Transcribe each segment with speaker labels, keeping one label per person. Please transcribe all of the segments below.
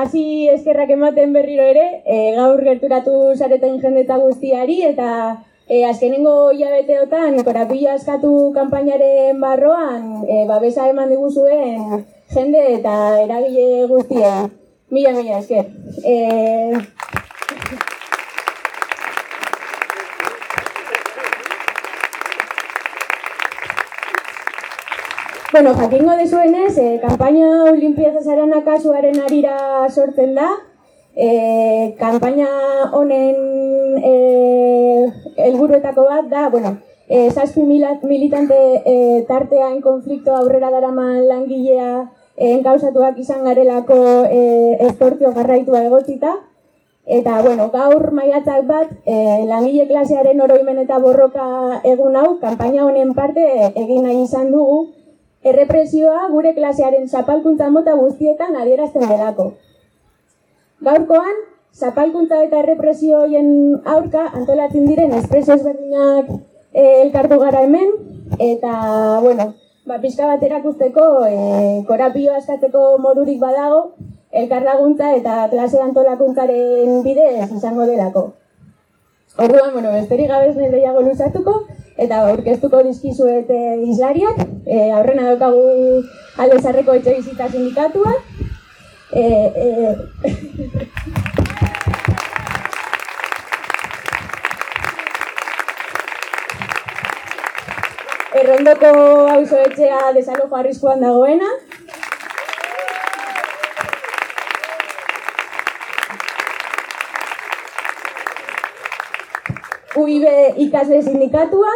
Speaker 1: hasi eskerrak ematen berriro ere, e, gaur gerturatu zareten jendeta guztiari, eta e, azkenengo hilabeteotan, korapila askatu kanpainaren barroan, e, babesa eman diguzuen jende eta eragile guztia. Mila, mila, esker. E, Bueno, jakingo dezuenez, eh, kampaina Olimpiaza Zarana kasuaren arira sortzen da. Eh, kampaina honen eh, elburuetako bat da, bueno, eh, zazpi militante eh, tartean konflikto aurrera daraman langilea eh, enkausatuak izan garelako eh, estortio garraitua egotzita. Eta, bueno, gaur maiatzak bat, eh, langile klasearen oroimen eta borroka egun hau, kampaina honen parte egin nahi izan dugu, errepresioa gure klasearen zapalkuntza mota guztietan adierazten delako. Gaurkoan, zapalkuntza eta errepresioen aurka antolatzen diren espreso ezberdinak e, elkartu gara hemen, eta, bueno, ba, pixka bat erakusteko e, korapio askatzeko modurik badago, elkar laguntza eta klase antolakuntzaren bidez izango delako. Orduan, bueno, besterik gabez gehiago luzatuko, eta aurkeztuko dizkizuet e, islariak, e, aurrena daukagu alde zarreko etxe bizita sindikatua. E, e, Errondoko auzo etxea desalojo arriskuan dagoena, UIB ikasle sindikatua.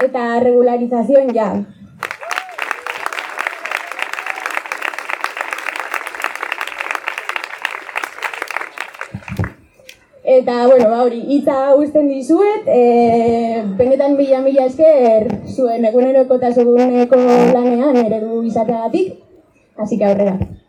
Speaker 1: Eta regularización ja. Eta, bueno, ba, hori, itza usten dizuet, e, benetan mila-mila esker zuen eguneroko eta lanean eredu izateagatik, hasi que aurrera.